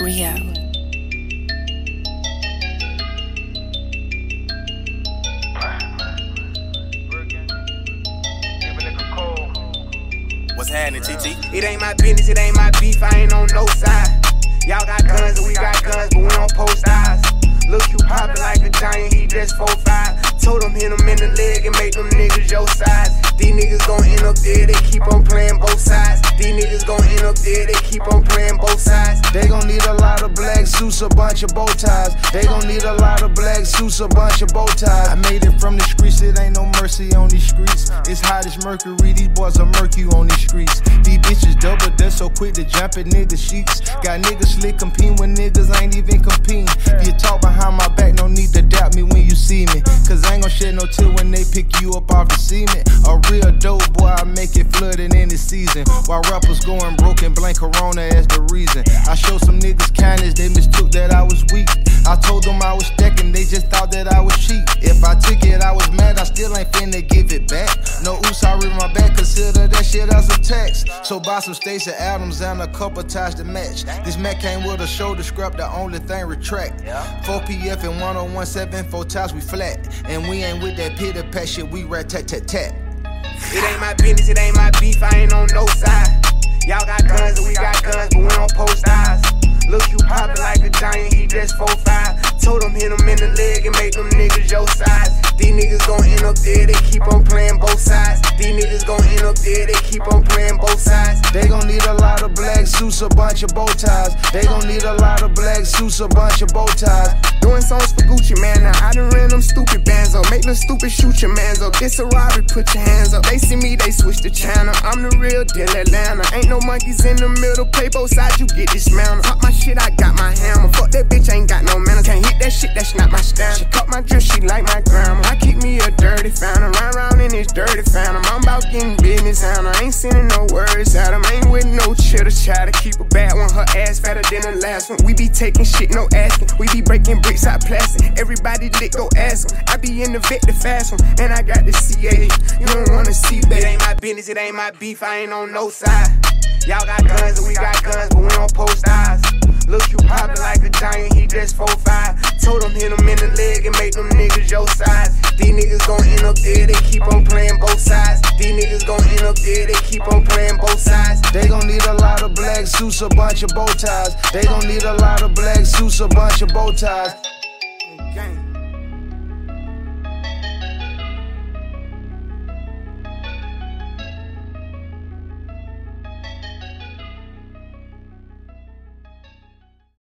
Rio. What's happening, TT? It ain't my business, it ain't my beef, I ain't on no side. Y'all got guns and we got guns, but we don't post eyes. Look, you poppin' like a giant, he just 4'5. Told him hit him in the leg and make them niggas your size. These niggas gon' end up there, they keep on playing both sides. These niggas gon' end up there, they keep on playing both sides. They gon' need a lot of black suits, a bunch of bow ties. They gon' need a lot of black suits, a bunch of bow ties. I made it from the streets, it ain't no mercy on these streets. It's hot as mercury, these boys are murky on these streets. These bitches double, they're so quick to jump in niggas' sheets. Got niggas slick competing when niggas ain't even competing. You talk behind my back, no need to doubt me when you see me. Cause I ain't gon' shed no tear when they pick you up off the cement. A real dope boy, I make it flooding in the season. While rappers going broken, blank corona as the reason. I showed some niggas kindness, they mistook that I was weak. I told them I was stacking, they just thought that I was cheap. If I took it, I was mad, I still ain't finna give it back. No oops, I read my back, consider that shit as a text. So buy some Stacy Adams and a couple ties to match. This Mac came with a shoulder scrap, the only thing retract. 4 PF and 1017, four times we flat. And we ain't with that pity pat shit, we rat tat tat tat. It ain't my business, it ain't my beef, I ain't on no side. Y'all got guns and we got guns, but we don't post eyes. Look, you poppin' like a giant, he just 4'5. Told him hit him in the leg and make them niggas your size. These niggas gon' end up there, they keep on playing both sides. These niggas gon' end up there, they keep on playing both sides. They gon' need a lot of black suits, a bunch of bow ties. They gon' need a lot of black suits, a bunch of bow ties. Doing songs for Gucci, man. Now I done ran them stupid bands up. Make them stupid shoot your mans up. It's a robbery, put your hands up. They see me, they switch the channel. I'm the real deal Atlanta. Ain't no monkeys in the middle. Play both sides, you get dismounted. Pop my shit, I got my hammer. Fuck that bitch, ain't got no manners. Can't that shit, that's not my style. She caught my dress, she like my grandma. I keep me a dirty fountain. Run around in this dirty fountain. I'm about getting business out. I ain't sending no words out. I ain't with no chitter chatter. Keep a bad one, her ass fatter than the last one. We be taking shit, no asking. We be breaking bricks out plastic. Everybody lit, go ask them. I be in the Vette, the fast one. And I got the CA. You don't wanna see that. It ain't my business, it ain't my beef. I ain't on no side. Y'all got guns and we got guns, but we don't post eyes. Look, you like a he just 4'5. Told him hit him in the leg and make them niggas your size. These niggas gon' end up there, they keep on playing both sides. These niggas gon' end up there, they keep on playing both sides. They gon' need a lot of black suits, a bunch of bow ties. They gon' need a lot of black suits, a bunch of bow ties.